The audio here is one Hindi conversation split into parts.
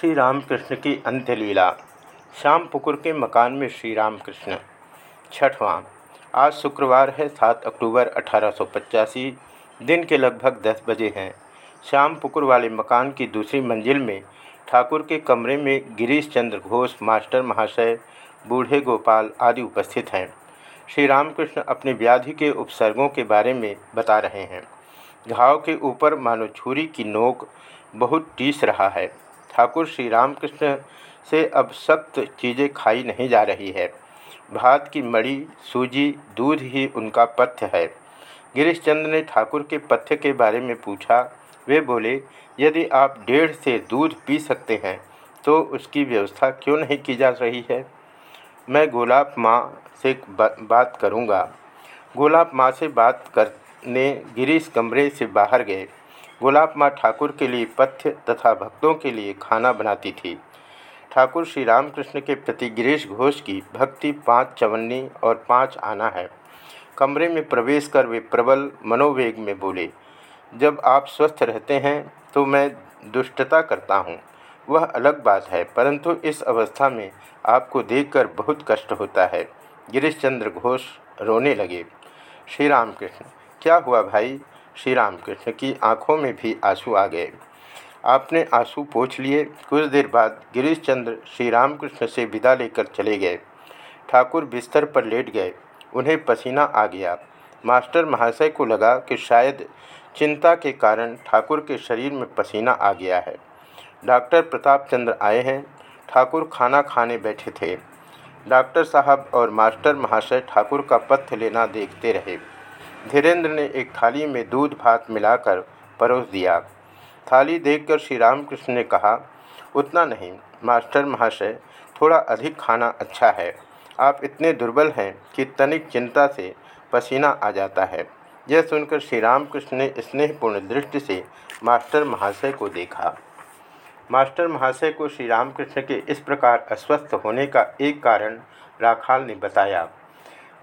श्री रामकृष्ण की अंत्यलीला। श्याम पुकुर के मकान में श्री रामकृष्ण छठवां। आज शुक्रवार है, सात अक्टूबर अठारह सौ पचासी। दिन के लगभग दस बजे हैं। श्याम पुकुर वाले मकान की दूसरी मंजिल में ठाकुर के कमरे में गिरीश चंद्र घोष, मास्टर महाशय, बूढ़े गोपाल आदि उपस्थित हैं। श्री रामकृष्ण अपने व्याधि के उपसर्गों के बारे में बता रहे हैं। घाव के ऊपर मानो छुरी की नोक बहुत टीस रहा है। ठाकुर श्री रामकृष्ण से अब सख्त चीज़ें खाई नहीं जा रही है। भात की मड़ी सूजी, दूध ही उनका पथ्य है। गिरीश चंद्र ने ठाकुर के पथ्य के बारे में पूछा। वे बोले, यदि आप डेढ़ से दूध पी सकते हैं तो उसकी व्यवस्था क्यों नहीं की जा रही है? मैं गोलाब माँ से बात करूँगा। गोलाब माँ से बात करने गिरीश कमरे से बाहर गए। गुलाब माँ ठाकुर के लिए पथ्य तथा भक्तों के लिए खाना बनाती थी। ठाकुर श्री रामकृष्ण के प्रति गिरीश घोष की भक्ति पाँच चवन्नी और पाँच आना है। कमरे में प्रवेश कर वे प्रबल मनोवेग में बोले, जब आप स्वस्थ रहते हैं तो मैं दुष्टता करता हूँ। वह अलग बात है, परंतु इस अवस्था में आपको देखकर बहुत कष्ट होता है। गिरीश चंद्र घोष रोने लगे, श्री रामकृष्ण, क्या हुआ भाई? श्री रामकृष्ण की आँखों में भी आँसू आ गए। आपने आँसू पोछ लिए। कुछ देर बाद गिरीश चंद्र श्री रामकृष्ण से विदा लेकर चले गए। ठाकुर बिस्तर पर लेट गए। उन्हें पसीना आ गया। मास्टर महाशय को लगा कि शायद चिंता के कारण ठाकुर के शरीर में पसीना आ गया है। डॉक्टर प्रताप चंद्र आए हैं। ठाकुर खाना खाने बैठे थे। डॉक्टर साहब और मास्टर महाशय ठाकुर का पथ्य लेना देखते रहे। धीरेन्द्र ने एक थाली में दूध भात मिलाकर परोस दिया। थाली देखकर श्री रामकृष्ण ने कहा, उतना नहीं, मास्टर महाशय, थोड़ा अधिक खाना अच्छा है। आप इतने दुर्बल हैं कि तनिक चिंता से पसीना आ जाता है। यह सुनकर श्री रामकृष्ण ने स्नेहपूर्ण दृष्टि से मास्टर महाशय को देखा। मास्टर महाशय को श्री रामकृष्ण के इस प्रकार अस्वस्थ होने का एक कारण राखाल ने बताया।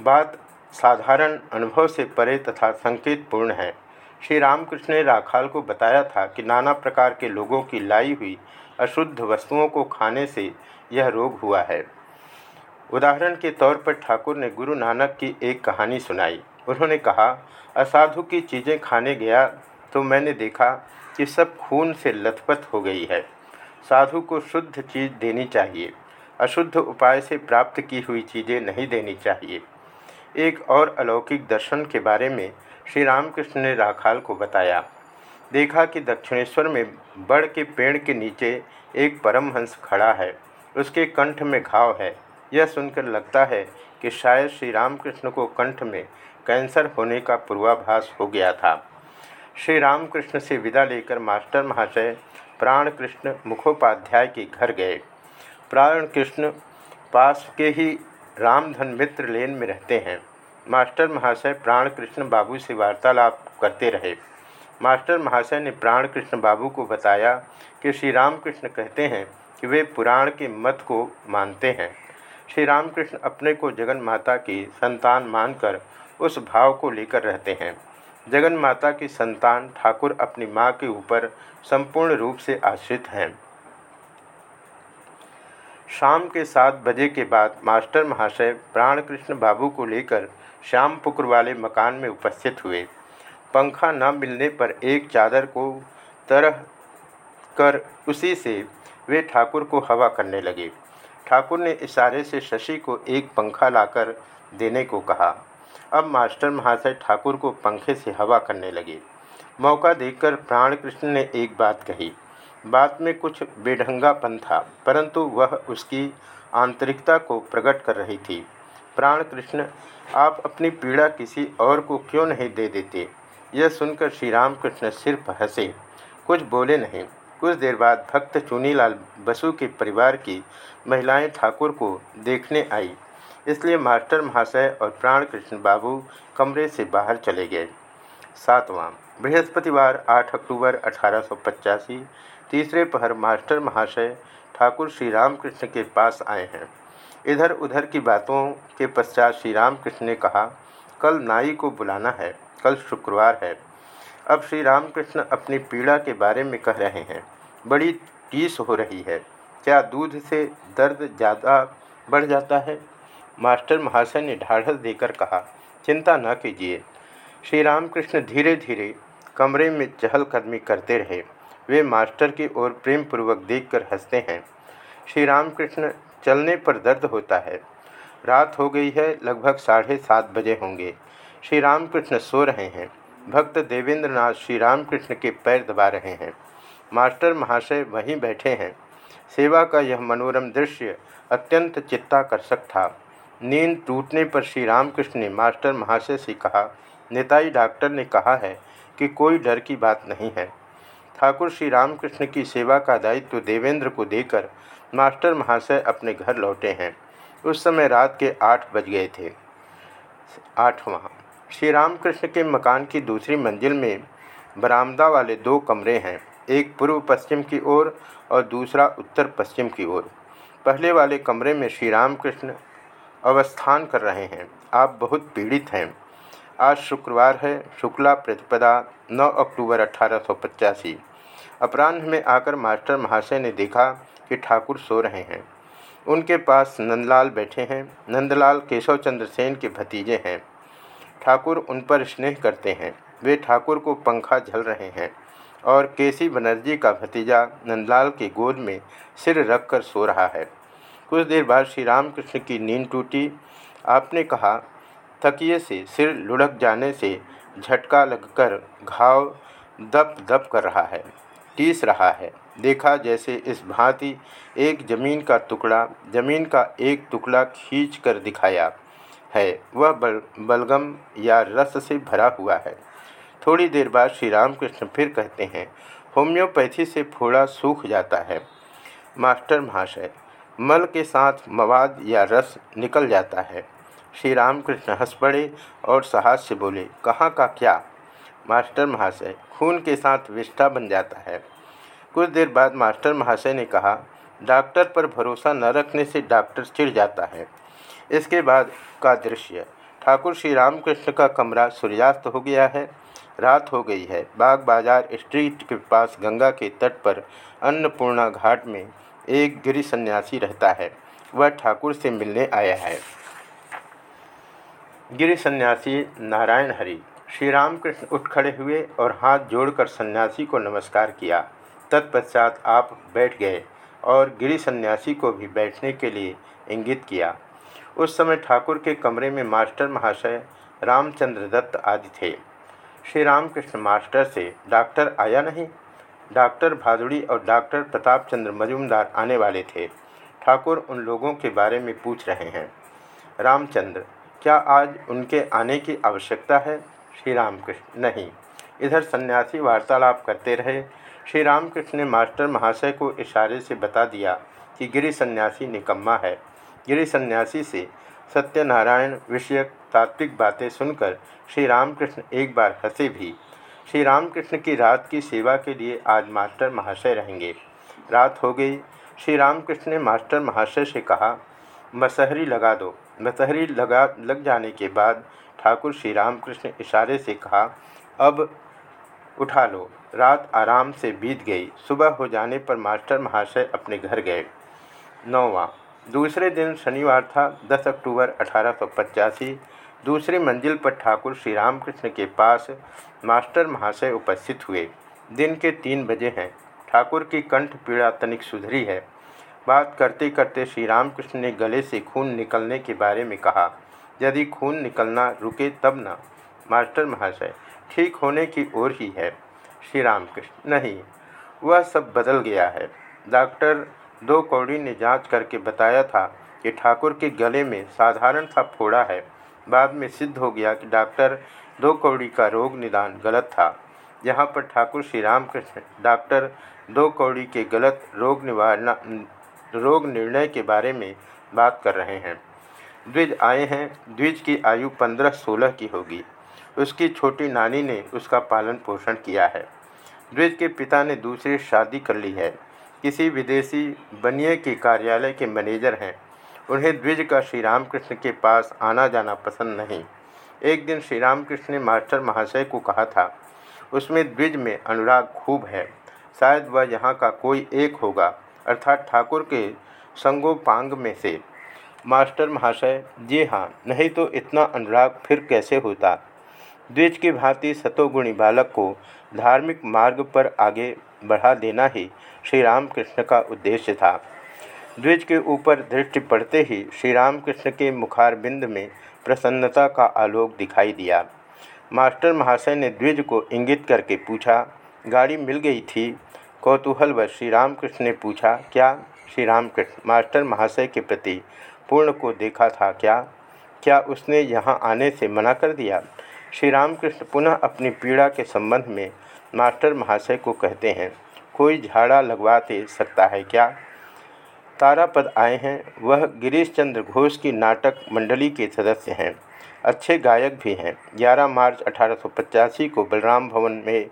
बात साधारण अनुभव से परे तथा संकेतपूर्ण है। श्री रामकृष्ण ने राखाल को बताया था कि नाना प्रकार के लोगों की लाई हुई अशुद्ध वस्तुओं को खाने से यह रोग हुआ है। उदाहरण के तौर पर ठाकुर ने गुरु नानक की एक कहानी सुनाई। उन्होंने कहा, असाधु की चीज़ें खाने गया तो मैंने देखा कि सब खून से लथपथ हो गई है। साधु को शुद्ध चीज़ देनी चाहिए। अशुद्ध उपाय से प्राप्त की हुई चीज़ें नहीं देनी चाहिए। एक और अलौकिक दर्शन के बारे में श्री रामकृष्ण ने राखाल को बताया। देखा कि दक्षिणेश्वर में बड़ के पेड़ के नीचे एक परमहंस खड़ा है। उसके कंठ में घाव है। यह सुनकर लगता है कि शायद श्री रामकृष्ण को कंठ में कैंसर होने का पूर्वाभास हो गया था। श्री रामकृष्ण से विदा लेकर मास्टर महाशय प्राण कृष्ण मुखोपाध्याय के घर गए। प्राण कृष्ण पास के ही रामधन मित्र लेन में रहते हैं। मास्टर महाशय प्राण कृष्ण बाबू से वार्तालाप करते रहे। मास्टर महाशय ने प्राण कृष्ण बाबू को बताया कि श्री रामकृष्ण कहते हैं कि वे पुराण के मत को मानते हैं। श्री रामकृष्ण अपने को जगन माता की संतान मानकर उस भाव को लेकर रहते हैं। जगन माता की संतान ठाकुर अपनी माँ के ऊपर संपूर्ण रूप से आश्रित हैं। शाम के सात बजे के बाद मास्टर महाशय प्राणकृष्ण बाबू को लेकर श्याम पुकुर वाले मकान में उपस्थित हुए। पंखा न मिलने पर एक चादर को तरह कर उसी से वे ठाकुर को हवा करने लगे। ठाकुर ने इशारे से शशि को एक पंखा लाकर देने को कहा। अब मास्टर महाशय ठाकुर को पंखे से हवा करने लगे। मौका देखकर प्राण कृष्ण ने एक बात कही। बात में कुछ बेढंगापन था, परंतु वह उसकी आंतरिकता को प्रकट कर रही थी। प्राण कृष्ण, आप अपनी पीड़ा किसी और को क्यों नहीं दे देते? यह सुनकर श्री रामकृष्ण सिर्फ़ हंसे। कुछ बोले नहीं। कुछ देर बाद भक्त चुनीलाल बसु के परिवार की महिलाएँ ठाकुर को देखने आई। इसलिए मास्टर महाशय और प्राण कृष्ण बाबू कमरे से बाहर चले गए। सातवां, बृहस्पतिवार 8 अक्टूबर अठारह सौ पचासी तीसरे पहर मास्टर महाशय ठाकुर श्री रामकृष्ण के पास आए हैं। इधर उधर की बातों के पश्चात श्री रामकृष्ण ने कहा, कल नाई को बुलाना है, कल शुक्रवार है। अब श्री रामकृष्ण अपनी पीड़ा के बारे में कह रहे हैं। बड़ी टीस हो रही है। क्या दूध से दर्द ज़्यादा बढ़ जाता है? मास्टर महाशय ने ढाढ़स देकर कहा, चिंता न कीजिए श्री रामकृष्ण धीरे धीरे कमरे में चहलकदमी करते रहे। वे मास्टर की ओर प्रेम पूर्वक देखकर हँसते हैं। श्री रामकृष्ण चलने पर दर्द होता है। रात हो गई है, लगभग साढ़े सात बजे होंगे। श्री रामकृष्ण सो रहे हैं। भक्त देवेंद्र नाथ श्री रामकृष्ण के पैर दबा रहे हैं। मास्टर महाशय वहीं बैठे हैं। सेवा का यह मनोरम दृश्य अत्यंत चित्ताकर्षक था। नींद टूटने पर श्री रामकृष्ण ने मास्टर महाशय से कहा नेताई डॉक्टर ने कहा है कि कोई डर की बात नहीं है। ठाकुर श्री रामकृष्ण की सेवा का दायित्व देवेंद्र को देकर मास्टर महाशय अपने घर लौटे हैं। उस समय रात के आठ बज गए थे। आठवां। श्री रामकृष्ण के मकान की दूसरी मंजिल में बरामदा वाले दो कमरे हैं एक पूर्व पश्चिम की ओर और, दूसरा उत्तर पश्चिम की ओर। पहले वाले कमरे में श्री रामकृष्ण अवस्थान कर रहे हैं। आप बहुत पीड़ित हैं। आज शुक्रवार है, शुक्ला प्रतिपदा 9 अक्टूबर अठारह अपराह्न में आकर मास्टर महाशय ने देखा कि ठाकुर सो रहे हैं। उनके पास नंदलाल बैठे हैं। नंदलाल केशव चंद्र सेन के भतीजे हैं। ठाकुर उन पर स्नेह करते हैं। वे ठाकुर को पंखा झल रहे हैं और केसी बनर्जी का भतीजा नंदलाल के गोद में सिर रखकर सो रहा है। कुछ देर बाद श्री रामकृष्ण की नींद टूटी। आपने कहा तकिए से, सिर लुढ़क जाने से झटका लगकर घाव दप दप कर रहा है, टीस रहा है। देखा जैसे इस भांति एक ज़मीन का टुकड़ा, ज़मीन का एक टुकड़ा खींच कर दिखाया है, वह बल, बलगम या रस से भरा हुआ है। थोड़ी देर बाद श्री रामकृष्ण फिर कहते हैं, होम्योपैथी से फोड़ा सूख जाता है। मास्टर महाशय, मल के साथ मवाद या रस निकल जाता है। श्री रामकृष्ण हंस पड़े और साहस से बोले, कहाँ का क्या? मास्टर महाशय, खून के साथ विष्ठा बन जाता है। कुछ देर बाद मास्टर महाशय ने कहा, डॉक्टर पर भरोसा न रखने से डॉक्टर चिढ़ जाता है। इसके बाद का दृश्य, ठाकुर श्री रामकृष्ण का कमरा सूर्यास्त हो गया है। रात हो गई है। बाग बाज़ार स्ट्रीट के पास गंगा के तट पर अन्नपूर्णा घाट में एक गिरी सन्यासी रहता है। वह ठाकुर से मिलने आया है। गिरी सन्यासी नारायण हरि श्री रामकृष्ण उठ खड़े हुए और हाथ जोड़कर सन्यासी को नमस्कार किया। तत्पश्चात आप बैठ गए और गिरी सन्यासी को भी बैठने के लिए इंगित किया। उस समय ठाकुर के कमरे में मास्टर महाशय रामचंद्र दत्त आदि थे। श्री रामकृष्ण मास्टर से, डॉक्टर आया नहीं? डॉक्टर भादुड़ी और डॉक्टर प्रताप चंद्र मजूमदार आने वाले थे। ठाकुर उन लोगों के बारे में पूछ रहे हैं। रामचंद्र क्या आज उनके आने की आवश्यकता है? श्री रामकृष्ण नहीं। इधर सन्यासी वार्तालाप करते रहे। श्री रामकृष्ण ने मास्टर महाशय को इशारे से बता दिया कि गिरी सन्यासी निकम्मा है। गिरी सन्यासी से सत्यनारायण विषयक तात्विक बातें सुनकर श्री रामकृष्ण एक बार हंसे भी। श्री रामकृष्ण की रात की सेवा के लिए आज मास्टर महाशय रहेंगे। रात हो गई। श्री रामकृष्ण ने मास्टर महाशय से कहा, मसहरी लगा दो। मसहरी लगा, लग जाने के बाद ठाकुर श्री रामकृष्ण इशारे से कहा, अब उठा लो। रात आराम से बीत गई। सुबह हो जाने पर मास्टर महाशय अपने घर गए। नौवा। दूसरे दिन शनिवार था 10 अक्टूबर अठारह सौ पचासी। दूसरी मंजिल पर ठाकुर श्री रामकृष्ण के पास मास्टर महाशय उपस्थित हुए। दिन के तीन बजे हैं। ठाकुर की कंठ पीड़ा तनिक सुधरी है। बात करते करते श्री रामकृष्ण ने गले से खून निकलने के बारे में कहा, यदि खून निकलना रुके तब न, मास्टर महाशय। ठीक होने की ओर ही है, श्री रामकृष्ण। नहीं, वह सब बदल गया है। डॉक्टर दो कौड़ी ने जाँच करके बताया था कि ठाकुर के गले में साधारण सा फोड़ा है। बाद में सिद्ध हो गया कि डॉक्टर दो कौड़ी का रोग निदान गलत था। यहाँ पर ठाकुर श्री रामकृष्ण, डॉक्टर दो कौड़ी के गलत रोग निवारण रोग निर्णय के बारे में बात कर रहे हैं। द्विज आए हैं। द्विज की आयु पंद्रह सोलह की होगी। उसकी छोटी नानी ने उसका पालन पोषण किया है। द्विज के पिता ने दूसरी शादी कर ली है। किसी विदेशी बनिए के कार्यालय के मैनेजर हैं। उन्हें द्विज का श्री रामकृष्ण के पास आना जाना पसंद नहीं। एक दिन श्री रामकृष्ण ने मास्टर महाशय को कहा था, उसमें द्विज में अनुराग खूब है। शायद वह यहाँ का कोई एक होगा। अर्थात ठाकुर के संगोपांग में से, मास्टर महाशय, जी हाँ नहीं तो इतना अनुराग फिर कैसे होता? द्विज की भांति सतोगुणी बालक को धार्मिक मार्ग पर आगे बढ़ा देना ही श्री रामकृष्ण का उद्देश्य था। द्विज के ऊपर दृष्टि पड़ते ही श्री रामकृष्ण के मुखारबिंद में प्रसन्नता का आलोक दिखाई दिया। मास्टर महाशय ने द्विज को इंगित करके पूछा, गाड़ी मिल गई थी? कौतूहलवश श्री रामकृष्ण ने पूछा, क्या श्री रामकृष्ण मास्टर महाशय के प्रति पूर्ण को देखा था क्या? क्या उसने यहाँ आने से मना कर दिया? श्री रामकृष्ण पुनः अपनी पीड़ा के संबंध में मास्टर महाशय को कहते हैं, कोई झाड़ा लगवा दे सकता है क्या? तारापद आए हैं। वह गिरीश चंद्र घोष की नाटक मंडली के सदस्य हैं। अच्छे गायक भी हैं। 11 मार्च अठारह सौ पचासी को बलराम भवन में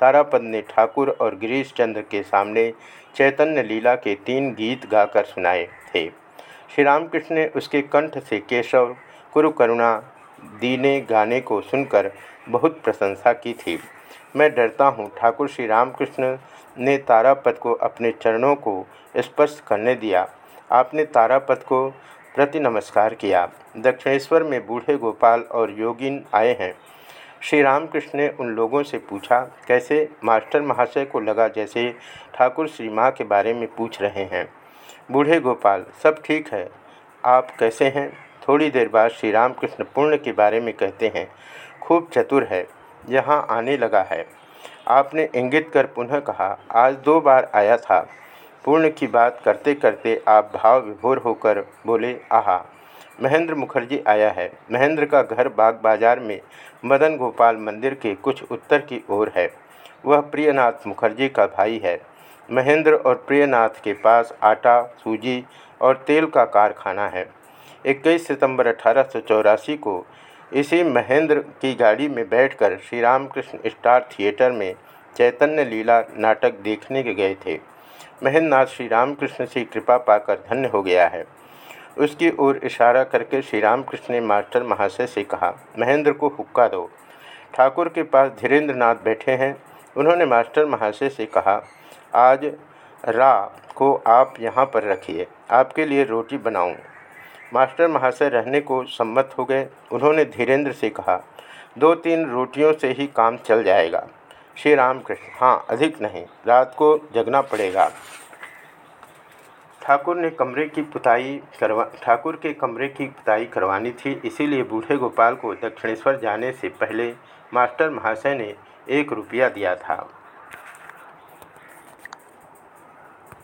तारापद ने ठाकुर और गिरीश चंद्र के सामने चैतन्य लीला के तीन गीत गाकर सुनाए थे। श्री रामकृष्ण ने उसके कंठ से केशव, कुरुकरुणा, दीने गाने को सुनकर बहुत प्रशंसा की थी। मैं डरता हूँ, ठाकुर श्री रामकृष्ण ने तारापद को अपने चरणों को स्पर्श करने दिया। आपने तारापद को प्रति नमस्कार किया। दक्षिणेश्वर में बूढ़े गोपाल और योगिन आए हैं। श्री रामकृष्ण ने उन लोगों से पूछा, कैसे मास्टर महाशय को लगा जैसे ठाकुर श्री माँ के बारे में पूछ रहे हैं? बूढ़े गोपाल, सब ठीक है। आप कैसे हैं? थोड़ी देर बाद श्री रामकृष्ण पूर्ण के बारे में कहते हैं। खूब चतुर है, यहाँ आने लगा है। आपने इंगित कर पुनः कहा, आज दो बार आया था। पूर्ण की बात करते करते आप भाव विभोर होकर बोले, आहा महेंद्र मुखर्जी आया है। महेंद्र का घर बाग बाज़ार में मदन गोपाल मंदिर के कुछ उत्तर की ओर है। वह प्रियनाथ मुखर्जी का भाई है। महेंद्र और प्रियनाथ के पास आटा, सूजी और तेल का कारखाना है। 21 सितंबर अठारह सौ चौरासी को इसी महेंद्र की गाड़ी में बैठकर श्री रामकृष्ण स्टार थिएटर में चैतन्य लीला नाटक देखने के गए थे। महेंद्रनाथ श्री रामकृष्ण से कृपा पाकर धन्य हो गया है। उसकी ओर इशारा करके श्री रामकृष्ण ने मास्टर महाशय से कहा, महेंद्र को हुक्का दो। ठाकुर के पास धीरेन्द्र नाथ बैठे हैं। उन्होंने मास्टर महाशय से कहा, आज रा को आप यहाँ पर रखिए, आपके लिए रोटी बनाऊँ। मास्टर महाशय रहने को सम्मत हो गए। उन्होंने धीरेन्द्र से कहा, दो तीन रोटियों से ही काम चल जाएगा। श्री रामकृष्ण हाँ अधिक नहीं, रात को जगना पड़ेगा। ठाकुर ने कमरे की पुताई करवा, ठाकुर के कमरे की पुताई करवानी थी, इसीलिए बूढ़े गोपाल को दक्षिणेश्वर जाने से पहले मास्टर महाशय ने एक रुपया दिया था।